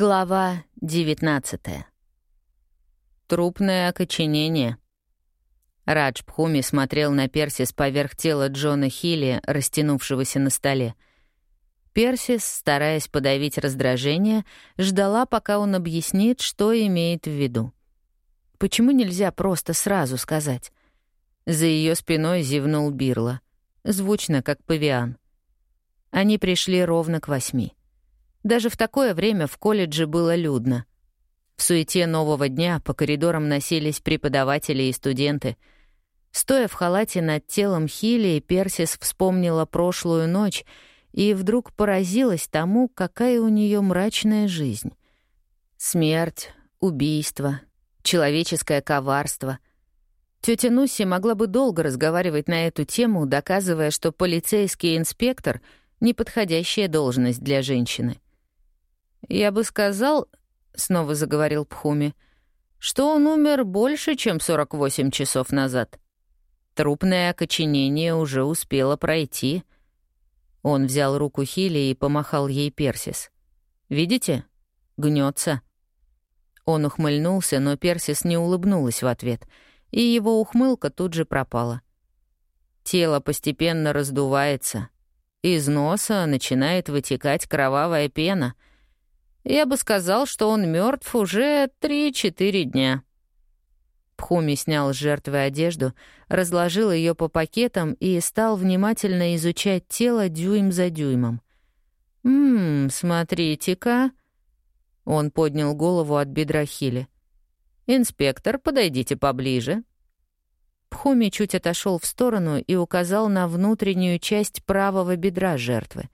Глава 19 Трупное окоченение. Радж Пхуми смотрел на Персис поверх тела Джона Хилли, растянувшегося на столе. Персис, стараясь подавить раздражение, ждала, пока он объяснит, что имеет в виду. Почему нельзя просто сразу сказать? За ее спиной зевнул Бирла. Звучно, как павиан. Они пришли ровно к восьми. Даже в такое время в колледже было людно. В суете нового дня по коридорам носились преподаватели и студенты. Стоя в халате над телом Хилли, Персис вспомнила прошлую ночь и вдруг поразилась тому, какая у нее мрачная жизнь. Смерть, убийство, человеческое коварство. Тетя Нуси могла бы долго разговаривать на эту тему, доказывая, что полицейский инспектор — неподходящая должность для женщины — «Я бы сказал, — снова заговорил Пхуми, — что он умер больше, чем 48 часов назад. Трупное окоченение уже успело пройти». Он взял руку Хили и помахал ей Персис. «Видите? Гнется. Он ухмыльнулся, но Персис не улыбнулась в ответ, и его ухмылка тут же пропала. Тело постепенно раздувается. Из носа начинает вытекать кровавая пена — я бы сказал, что он мертв уже три-четыре дня. Пхуми снял с жертвы одежду, разложил ее по пакетам и стал внимательно изучать тело дюйм за дюймом. «Ммм, смотрите-ка...» Он поднял голову от бедра Хили. «Инспектор, подойдите поближе». Пхуми чуть отошел в сторону и указал на внутреннюю часть правого бедра жертвы.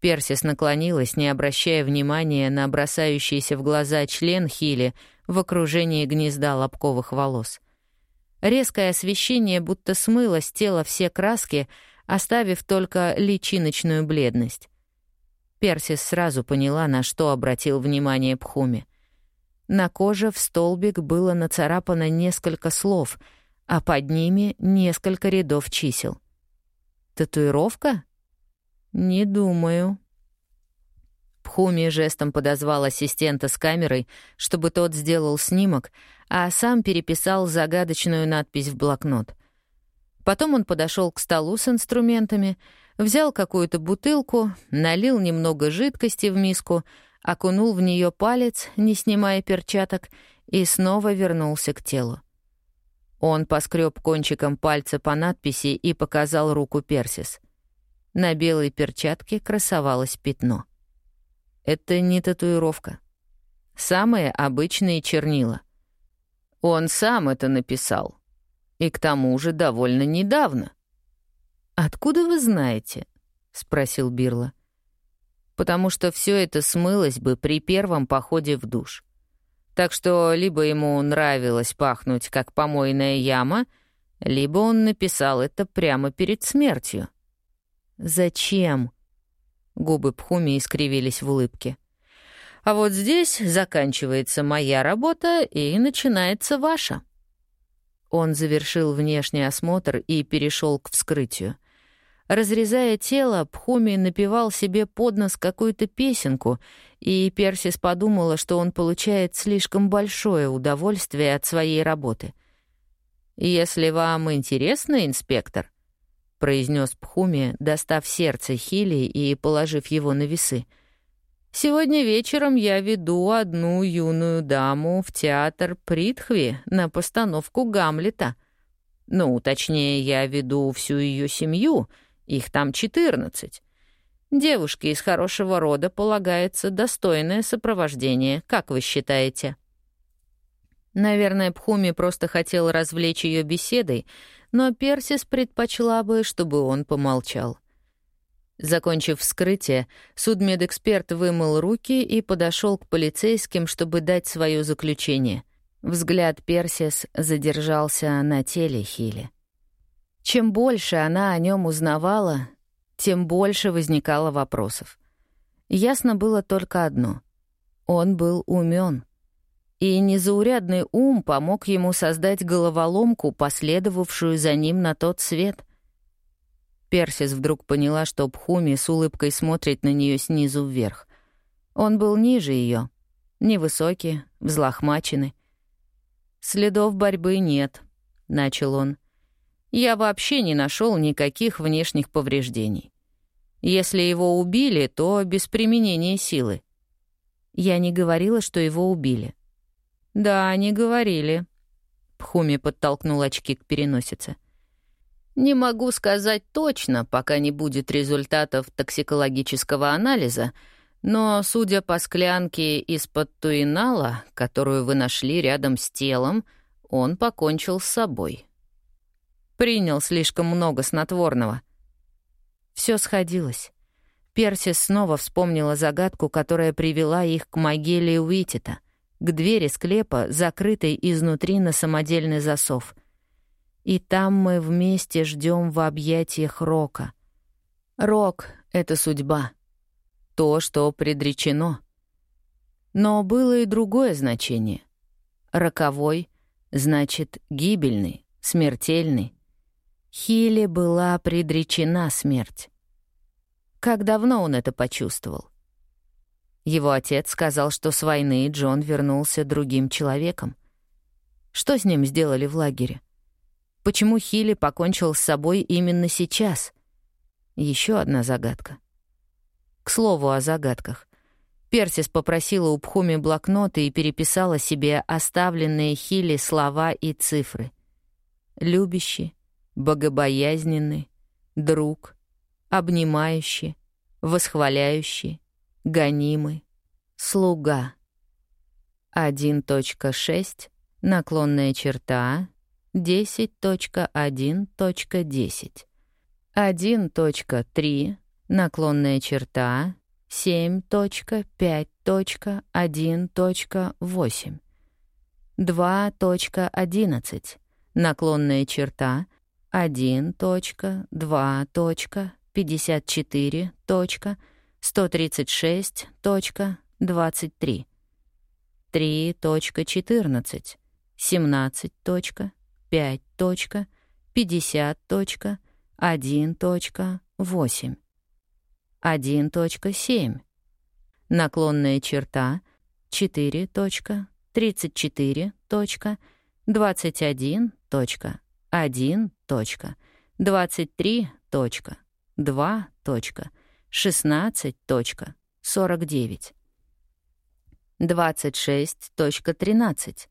Персис наклонилась, не обращая внимания на бросающийся в глаза член Хили в окружении гнезда лобковых волос. Резкое освещение будто смыло с тела все краски, оставив только личиночную бледность. Персис сразу поняла, на что обратил внимание Пхуми. На коже в столбик было нацарапано несколько слов, а под ними несколько рядов чисел. «Татуировка?» «Не думаю». Пхуми жестом подозвал ассистента с камерой, чтобы тот сделал снимок, а сам переписал загадочную надпись в блокнот. Потом он подошел к столу с инструментами, взял какую-то бутылку, налил немного жидкости в миску, окунул в нее палец, не снимая перчаток, и снова вернулся к телу. Он поскреб кончиком пальца по надписи и показал руку Персис — на белой перчатке красовалось пятно. Это не татуировка. Самые обычные чернила. Он сам это написал. И к тому же довольно недавно. «Откуда вы знаете?» — спросил Бирла. «Потому что все это смылось бы при первом походе в душ. Так что либо ему нравилось пахнуть, как помойная яма, либо он написал это прямо перед смертью». «Зачем?» Губы Пхуми искривились в улыбке. «А вот здесь заканчивается моя работа и начинается ваша». Он завершил внешний осмотр и перешел к вскрытию. Разрезая тело, Пхуми напевал себе под нос какую-то песенку, и Персис подумала, что он получает слишком большое удовольствие от своей работы. «Если вам интересно, инспектор», произнес Пхуми, достав сердце Хили и положив его на весы. «Сегодня вечером я веду одну юную даму в театр Притхви на постановку Гамлета. Ну, точнее, я веду всю ее семью, их там четырнадцать. Девушке из хорошего рода полагается достойное сопровождение, как вы считаете?» Наверное, Пхуми просто хотел развлечь ее беседой, но Персис предпочла бы, чтобы он помолчал. Закончив вскрытие, судмедэксперт вымыл руки и подошел к полицейским, чтобы дать свое заключение. Взгляд Персис задержался на теле Хили. Чем больше она о нем узнавала, тем больше возникало вопросов. Ясно было только одно — он был умен — и незаурядный ум помог ему создать головоломку, последовавшую за ним на тот свет. Персис вдруг поняла, что Пхуми с улыбкой смотрит на нее снизу вверх. Он был ниже ее, невысокий, взлохмаченный. «Следов борьбы нет», — начал он. «Я вообще не нашел никаких внешних повреждений. Если его убили, то без применения силы». Я не говорила, что его убили. «Да, не говорили», — Пхуми подтолкнул очки к переносице. «Не могу сказать точно, пока не будет результатов токсикологического анализа», но, судя по склянке из-под туинала, которую вы нашли рядом с телом, он покончил с собой. Принял слишком много снотворного. Все сходилось. Персис снова вспомнила загадку, которая привела их к могиле Уитита, к двери склепа, закрытой изнутри на самодельный засов. И там мы вместе ждем в объятиях Рока. Рок — это судьба то, что предречено. Но было и другое значение. Роковой значит гибельный, смертельный. Хиле была предречена смерть. Как давно он это почувствовал? Его отец сказал, что с войны Джон вернулся другим человеком. Что с ним сделали в лагере? Почему Хилли покончил с собой именно сейчас? Еще одна загадка — к слову о загадках. Персис попросила у Пхуми блокноты и переписала себе оставленные Хили слова и цифры. Любящий, богобоязненный, друг, обнимающий, восхваляющий, гонимый, слуга. 1.6, наклонная черта, 10.1.10. 1.3, наклонная черта 7.5.1.8. 2.11, наклонная черта 1.2.54.136.23. 3.14, 17.5.50.1.8. 1.7. Наклонная черта 4.34.21.23.1.2.16.49. 26.13.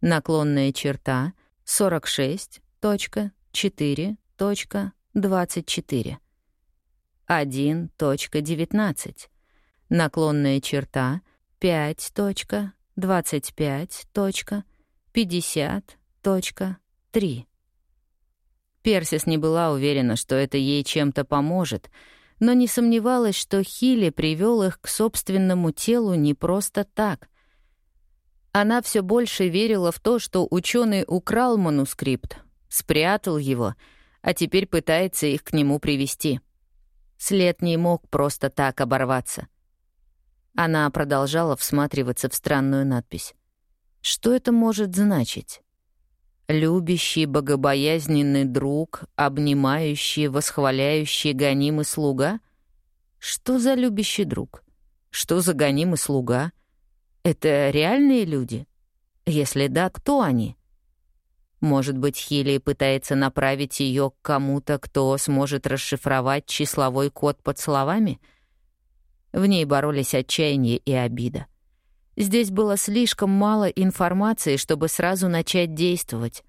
Наклонная черта 46.4.24. 1.19. Наклонная черта 5.25.50.3. Персис не была уверена, что это ей чем-то поможет, но не сомневалась, что Хилли привел их к собственному телу не просто так. Она все больше верила в то, что ученый украл манускрипт, спрятал его, а теперь пытается их к нему привести. След не мог просто так оборваться. Она продолжала всматриваться в странную надпись. Что это может значить? Любящий, богобоязненный друг, обнимающий, восхваляющий, гонимый слуга? Что за любящий друг? Что за гонимый слуга? Это реальные люди? Если да, кто они? Может быть, Хилли пытается направить ее к кому-то, кто сможет расшифровать числовой код под словами? В ней боролись отчаяние и обида. Здесь было слишком мало информации, чтобы сразу начать действовать.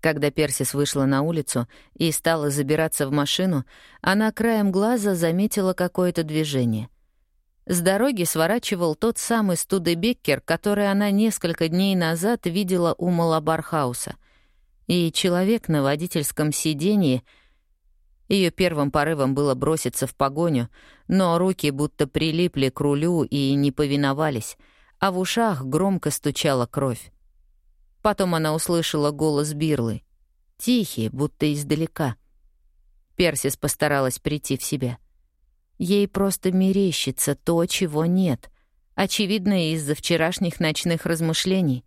Когда Персис вышла на улицу и стала забираться в машину, она краем глаза заметила какое-то движение — с дороги сворачивал тот самый Студебеккер, который она несколько дней назад видела у Малабархауса. И человек на водительском сиденье... Ее первым порывом было броситься в погоню, но руки будто прилипли к рулю и не повиновались, а в ушах громко стучала кровь. Потом она услышала голос Бирлы. Тихий, будто издалека. Персис постаралась прийти в себя — Ей просто мерещится то, чего нет. Очевидно, из-за вчерашних ночных размышлений.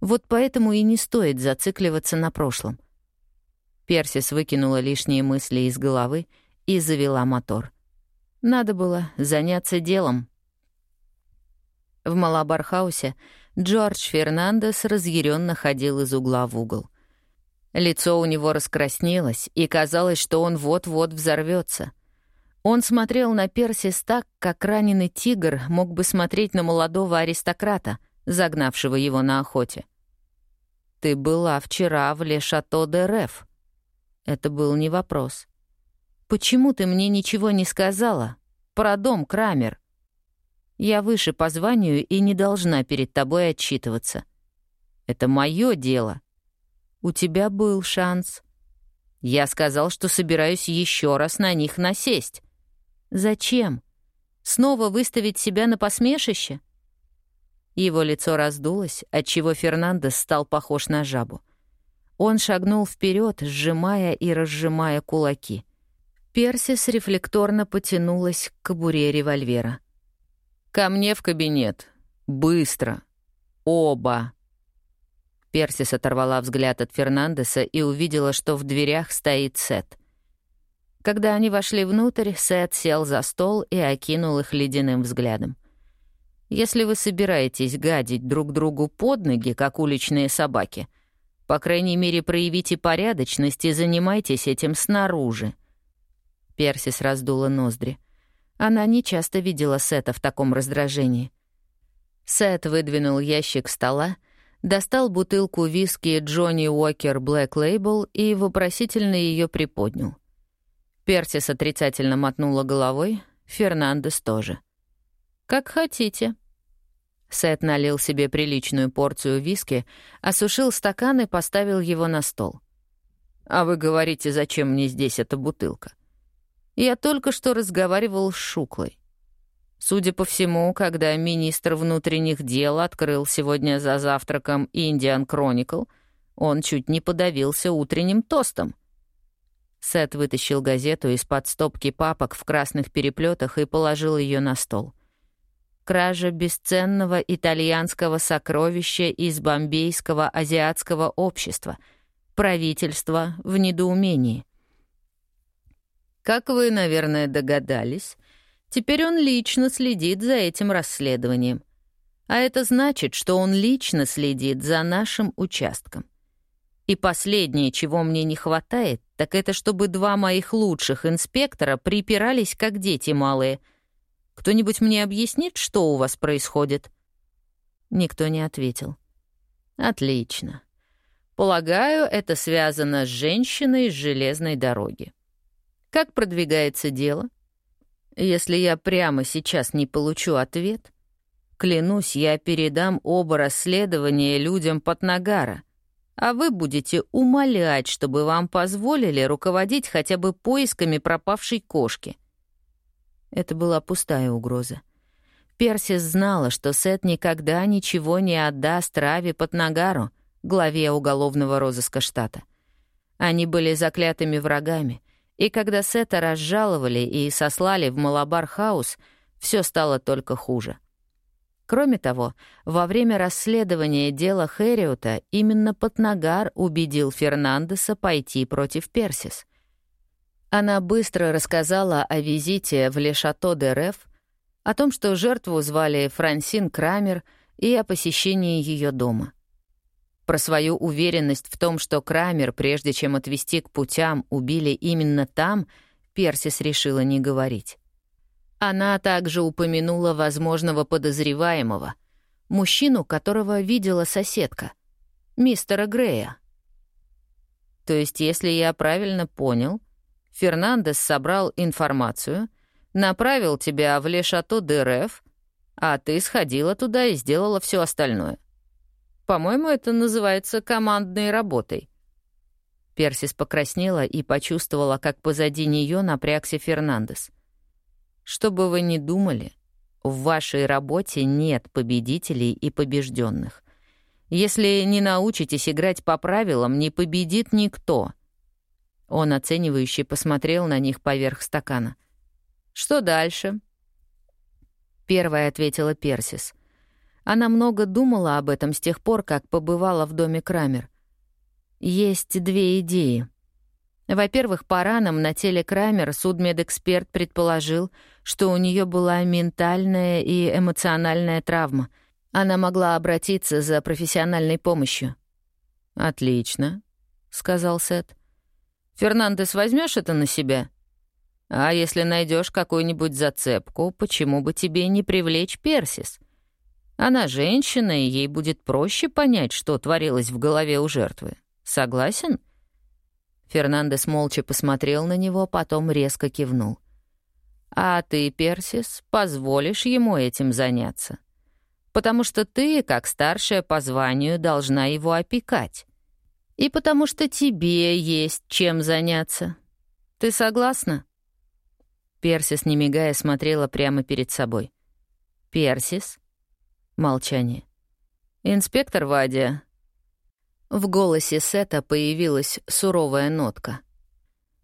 Вот поэтому и не стоит зацикливаться на прошлом. Персис выкинула лишние мысли из головы и завела мотор. Надо было заняться делом. В Малабархаусе Джордж Фернандес разъяренно ходил из угла в угол. Лицо у него раскраснелось, и казалось, что он вот-вот взорвется. Он смотрел на Персис так, как раненый тигр мог бы смотреть на молодого аристократа, загнавшего его на охоте. «Ты была вчера в Ле-Шато де Реф». Это был не вопрос. «Почему ты мне ничего не сказала? Про дом, Крамер?» Я выше по званию и не должна перед тобой отчитываться. Это мое дело. У тебя был шанс. Я сказал, что собираюсь еще раз на них насесть. Зачем? Снова выставить себя на посмешище? Его лицо раздулось, отчего Фернандес стал похож на жабу. Он шагнул вперед, сжимая и разжимая кулаки. Персис рефлекторно потянулась к кобуре револьвера. «Ко мне в кабинет. Быстро. Оба». Персис оторвала взгляд от Фернандеса и увидела, что в дверях стоит Сет. Когда они вошли внутрь, Сет сел за стол и окинул их ледяным взглядом. «Если вы собираетесь гадить друг другу под ноги, как уличные собаки, по крайней мере, проявите порядочность и занимайтесь этим снаружи». Персис раздула ноздри. Она не часто видела Сета в таком раздражении. Сет выдвинул ящик стола, достал бутылку виски Джонни Уокер Блэк Лейбл и вопросительно ее приподнял. Персис отрицательно мотнула головой, Фернандес тоже. «Как хотите». Сет налил себе приличную порцию виски, осушил стакан и поставил его на стол. «А вы говорите, зачем мне здесь эта бутылка? Я только что разговаривал с Шуклой. Судя по всему, когда министр внутренних дел открыл сегодня за завтраком «Индиан Кроникл», он чуть не подавился утренним тостом. Сет вытащил газету из-под стопки папок в красных переплетах и положил ее на стол. Кража бесценного итальянского сокровища из бомбейского азиатского общества. Правительство в недоумении. Как вы, наверное, догадались, теперь он лично следит за этим расследованием. А это значит, что он лично следит за нашим участком. И последнее, чего мне не хватает, так это чтобы два моих лучших инспектора припирались, как дети малые. Кто-нибудь мне объяснит, что у вас происходит?» Никто не ответил. «Отлично. Полагаю, это связано с женщиной с железной дороги. Как продвигается дело? Если я прямо сейчас не получу ответ, клянусь, я передам оба расследования людям Патнагара, а вы будете умолять, чтобы вам позволили руководить хотя бы поисками пропавшей кошки. Это была пустая угроза. Персис знала, что Сет никогда ничего не отдаст Рави Патнагару, главе уголовного розыска штата. Они были заклятыми врагами — и когда Сета разжаловали и сослали в Малабар-хаус, все стало только хуже. Кроме того, во время расследования дела Хэриота именно Патнагар убедил Фернандеса пойти против Персис. Она быстро рассказала о визите в Лешато де Реф, о том, что жертву звали Франсин Крамер, и о посещении ее дома — про свою уверенность в том, что Крамер, прежде чем отвести к путям, убили именно там, Персис решила не говорить. Она также упомянула возможного подозреваемого, мужчину, которого видела соседка, мистера Грея. То есть, если я правильно понял, Фернандес собрал информацию, направил тебя в Лешато де Реф, а ты сходила туда и сделала все остальное — по-моему, это называется командной работой». Персис покраснела и почувствовала, как позади нее напрягся Фернандес. «Что бы вы ни думали, в вашей работе нет победителей и побежденных. Если не научитесь играть по правилам, не победит никто». Он оценивающе посмотрел на них поверх стакана. «Что дальше?» Первая ответила Персис — она много думала об этом с тех пор, как побывала в доме Крамер. Есть две идеи. Во-первых, по ранам на теле Крамер судмедэксперт предположил, что у нее была ментальная и эмоциональная травма. Она могла обратиться за профессиональной помощью. «Отлично», — сказал Сет. «Фернандес, возьмешь это на себя? А если найдешь какую-нибудь зацепку, почему бы тебе не привлечь Персис? Она женщина, и ей будет проще понять, что творилось в голове у жертвы. Согласен?» Фернандес молча посмотрел на него, потом резко кивнул. «А ты, Персис, позволишь ему этим заняться? Потому что ты, как старшая по званию, должна его опекать. И потому что тебе есть чем заняться. Ты согласна?» Персис, не мигая, смотрела прямо перед собой. «Персис?» Молчание. «Инспектор Вадия, в голосе Сета появилась суровая нотка.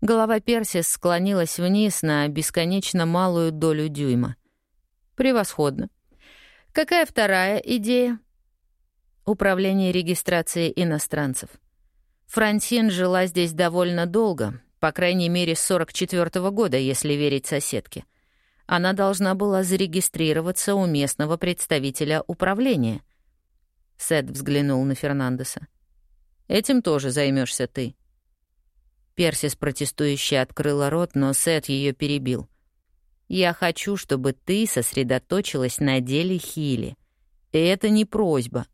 Голова Персис склонилась вниз на бесконечно малую долю дюйма. «Превосходно. Какая вторая идея?» Управление регистрацией иностранцев. Франсин жила здесь довольно долго, по крайней мере, с 44 -го года, если верить соседке. Она должна была зарегистрироваться у местного представителя управления. Сет взглянул на Фернандеса. Этим тоже займешься ты». Персис протестующе открыла рот, но Сет ее перебил. «Я хочу, чтобы ты сосредоточилась на деле Хили. Это не просьба».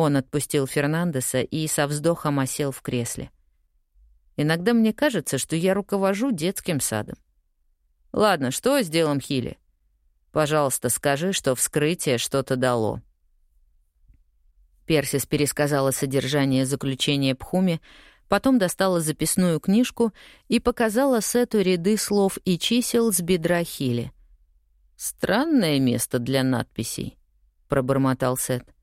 Он отпустил Фернандеса и со вздохом осел в кресле. «Иногда мне кажется, что я руковожу детским садом. Ладно, что с делом Хили? Пожалуйста, скажи, что вскрытие что-то дало». Персис пересказала содержание заключения Пхуми, потом достала записную книжку и показала Сету ряды слов и чисел с бедра Хили. «Странное место для надписей», — пробормотал Сет.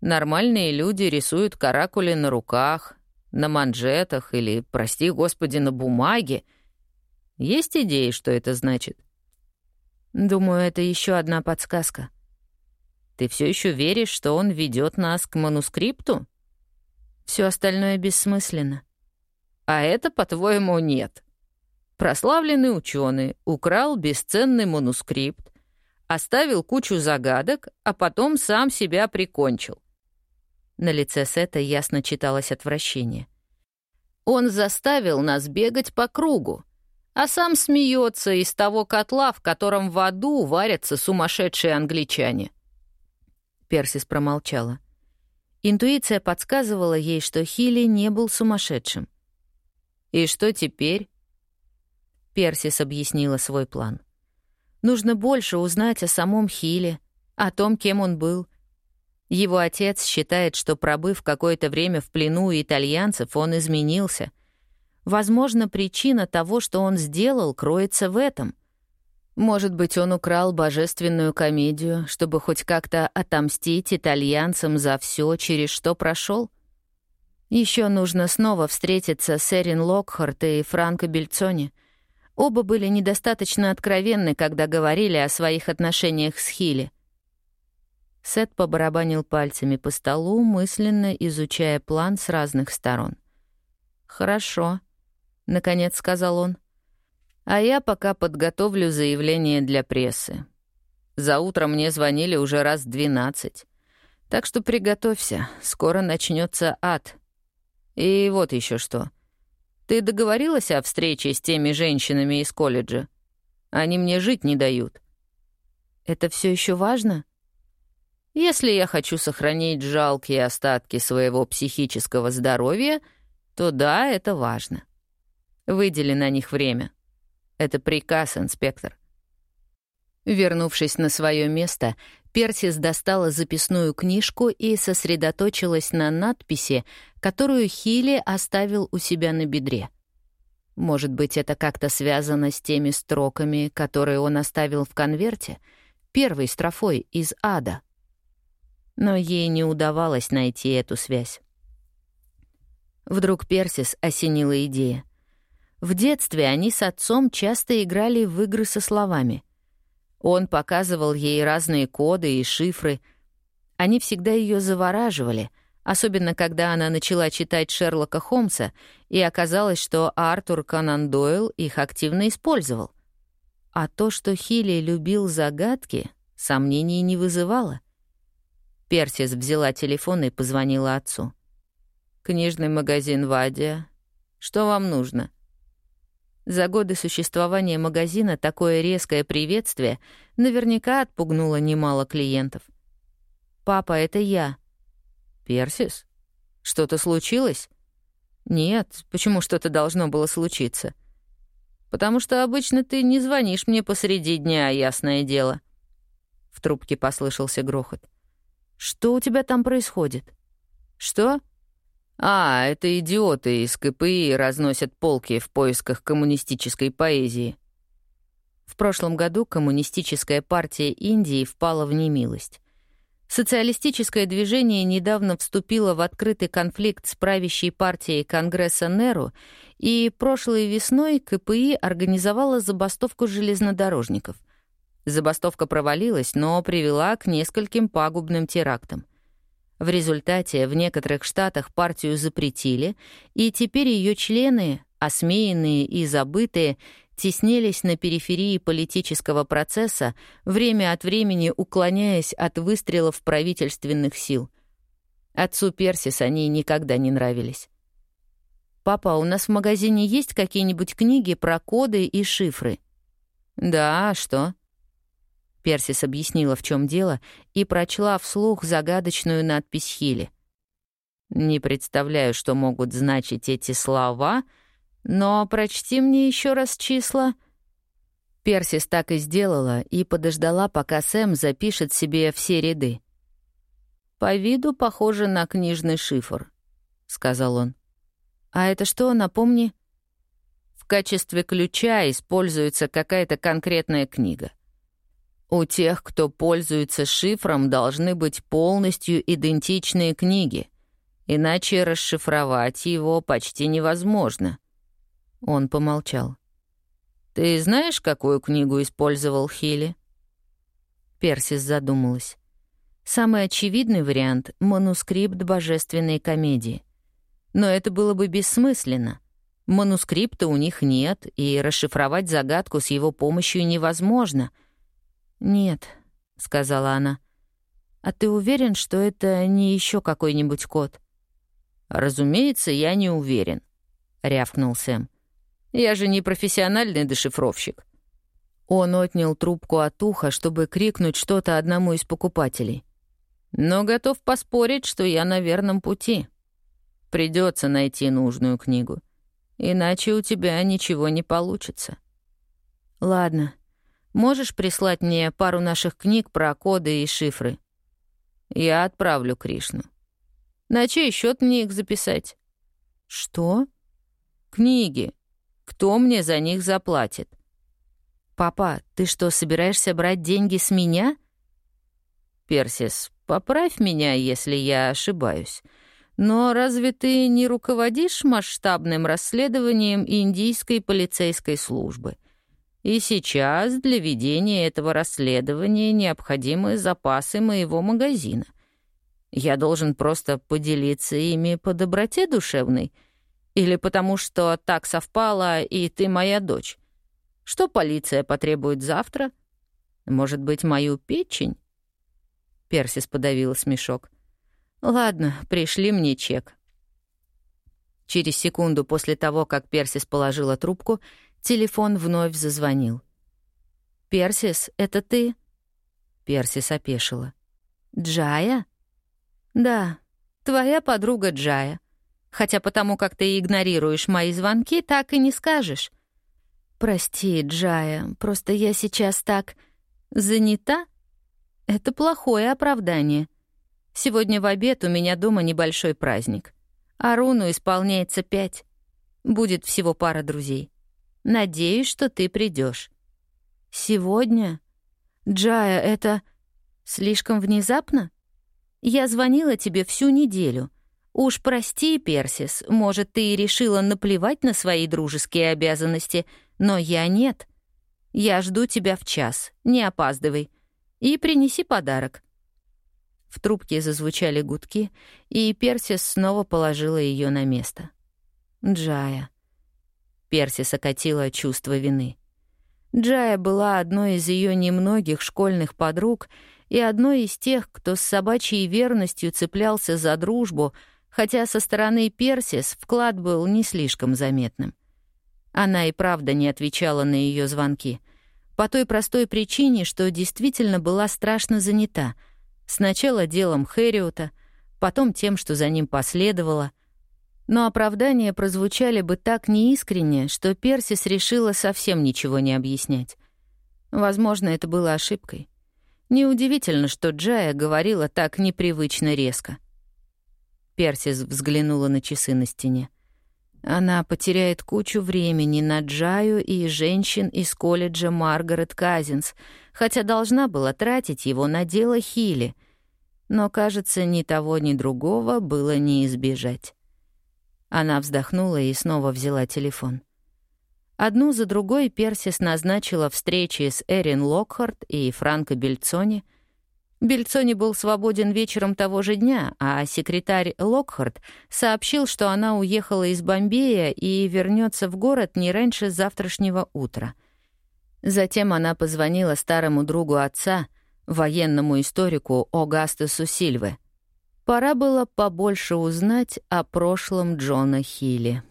«Нормальные люди рисуют каракули на руках, на манжетах или, прости господи, на бумаге. Есть идеи, что это значит?» «Думаю, это еще одна подсказка», ты все еще веришь, что он ведет нас к манускрипту? Все остальное бессмысленно. А это, по-твоему, нет. Прославленный ученый украл бесценный манускрипт, оставил кучу загадок, а потом сам себя прикончил. На лице Сета ясно читалось отвращение. Он заставил нас бегать по кругу, а сам смеется из того котла, в котором в аду варятся сумасшедшие англичане. Персис промолчала. Интуиция подсказывала ей, что Хилли не был сумасшедшим. «И что теперь?» Персис объяснила свой план. «Нужно больше узнать о самом Хиле, о том, кем он был. Его отец считает, что, пробыв какое-то время в плену у итальянцев, он изменился. Возможно, причина того, что он сделал, кроется в этом. Может быть, он украл божественную комедию, чтобы хоть как-то отомстить итальянцам за все, через что прошел? Еще нужно снова встретиться с Эрин Локхарт и Франко Бельцони. Оба были недостаточно откровенны, когда говорили о своих отношениях с Хилли. Сет побарабанил пальцами по столу, мысленно изучая план с разных сторон. «Хорошо», — наконец сказал он. — а я пока подготовлю заявление для прессы. За утро мне звонили уже раз двенадцать. Так что приготовься, скоро начнется ад. И вот еще что. Ты договорилась о встрече с теми женщинами из колледжа? Они мне жить не дают. Это все еще важно? Если я хочу сохранить жалкие остатки своего психического здоровья, то да, это важно. Выдели на них время. Это приказ, инспектор. Вернувшись на свое место, Персис достала записную книжку и сосредоточилась на надписи, которую Хилли оставил у себя на бедре. Может быть, это как-то связано с теми строками, которые он оставил в конверте, первой строфой из ада. Но ей не удавалось найти эту связь. Вдруг Персис осенила идея. В детстве они с отцом часто играли в игры со словами. Он показывал ей разные коды и шифры. Они всегда ее завораживали, особенно когда она начала читать Шерлока Холмса, и оказалось, что Артур Конан Дойл их активно использовал. А то, что Хилли любил загадки, сомнений не вызывало. Персис взяла телефон и позвонила отцу. «Книжный магазин Вадия. Что вам нужно?» За годы существования магазина такое резкое приветствие наверняка отпугнуло немало клиентов. «Папа, это я», «Персис? Что-то случилось?» «Нет, почему что-то должно было случиться?» «Потому что обычно ты не звонишь мне посреди дня, ясное дело». В трубке послышался грохот. «Что у тебя там происходит?» «Что?» «А, это идиоты из КПИ разносят полки в поисках коммунистической поэзии». В прошлом году Коммунистическая партия Индии впала в немилость. Социалистическое движение недавно вступило в открытый конфликт с правящей партией Конгресса Неру, и прошлой весной КПИ организовала забастовку железнодорожников. Забастовка провалилась, но привела к нескольким пагубным терактам. В результате в некоторых штатах партию запретили, и теперь ее члены, осмеянные и забытые, теснились на периферии политического процесса, время от времени уклоняясь от выстрелов правительственных сил. Отцу Персис они никогда не нравились. «Папа, у нас в магазине есть какие-нибудь книги про коды и шифры?» «Да, а что?» Персис объяснила, в чем дело, и прочла вслух загадочную надпись Хили. «Не представляю, что могут значить эти слова», но прочти мне еще раз числа». Персис так и сделала и подождала, пока Сэм запишет себе все ряды. «По виду похоже на книжный шифр», — сказал он. «А это что, напомни?» «В качестве ключа используется какая-то конкретная книга. У тех, кто пользуется шифром, должны быть полностью идентичные книги, иначе расшифровать его почти невозможно». Он помолчал. «Ты знаешь, какую книгу использовал Хилли?» Персис задумалась. Самый очевидный вариант — манускрипт божественной комедии. Но это было бы бессмысленно. Манускрипта у них нет, и расшифровать загадку с его помощью невозможно. «Нет», — сказала она. «А ты уверен, что это не еще какой-нибудь код?» «Разумеется, я не уверен», — рявкнул Сэм. Я же не профессиональный дешифровщик». Он отнял трубку от уха, чтобы крикнуть что-то одному из покупателей. «Но готов поспорить, что я на верном пути. Придется найти нужную книгу. Иначе у тебя ничего не получится». «Ладно. Можешь прислать мне пару наших книг про коды и шифры?» «Я отправлю Кришну». «На чей счет мне их записать?» «Что?» «Книги. Кто мне за них заплатит? «Папа, ты что, собираешься брать деньги с меня?» «Персис, поправь меня, если я ошибаюсь. Но разве ты не руководишь масштабным расследованием индийской полицейской службы? И сейчас для ведения этого расследования необходимы запасы моего магазина. Я должен просто поделиться ими по доброте душевной — или потому что так совпало, и ты моя дочь? Что полиция потребует завтра? Может быть, мою печень?» Персис подавила смешок. «Ладно, пришли мне чек». Через секунду после того, как Персис положила трубку, телефон вновь зазвонил. «Персис, это ты?» Персис опешила. «Джая?» «Да, твоя подруга Джая. Хотя потому, как ты игнорируешь мои звонки, так и не скажешь. Прости, Джая, просто я сейчас так... Занята? Это плохое оправдание. Сегодня в обед у меня дома небольшой праздник. Аруну исполняется пять. Будет всего пара друзей. Надеюсь, что ты придешь. Сегодня? Джая, это слишком внезапно? Я звонила тебе всю неделю — «Уж прости, Персис, может, ты и решила наплевать на свои дружеские обязанности, но я нет. Я жду тебя в час, не опаздывай. И принеси подарок». В трубке зазвучали гудки, и Персис снова положила ее на место. Джая. Персис окатила чувство вины. Джая была одной из ее немногих школьных подруг и одной из тех, кто с собачьей верностью цеплялся за дружбу, хотя со стороны Персис вклад был не слишком заметным. Она и правда не отвечала на ее звонки. По той простой причине, что действительно была страшно занята — Сначала делом Хэриота, потом тем, что за ним последовало. Но оправдания прозвучали бы так неискренне, что Персис решила совсем ничего не объяснять. Возможно, это было ошибкой. Неудивительно, что Джая говорила так непривычно резко. Персис взглянула на часы на стене. Она потеряет кучу времени на Джаю и женщин из колледжа Маргарет Казинс, хотя должна была тратить его на дело Хилли. Но, кажется, ни того, ни другого было не избежать. Она вздохнула и снова взяла телефон. Одну за другой Персис назначила встречи с Эрин Локхарт и Франко Бельцони — Бельцони был свободен вечером того же дня, а секретарь Локхарт сообщил, что она уехала из Бомбея и вернется в город не раньше завтрашнего утра. Затем она позвонила старому другу отца, военному историку Огастесу Сильве. Пора было побольше узнать о прошлом Джона Хилли.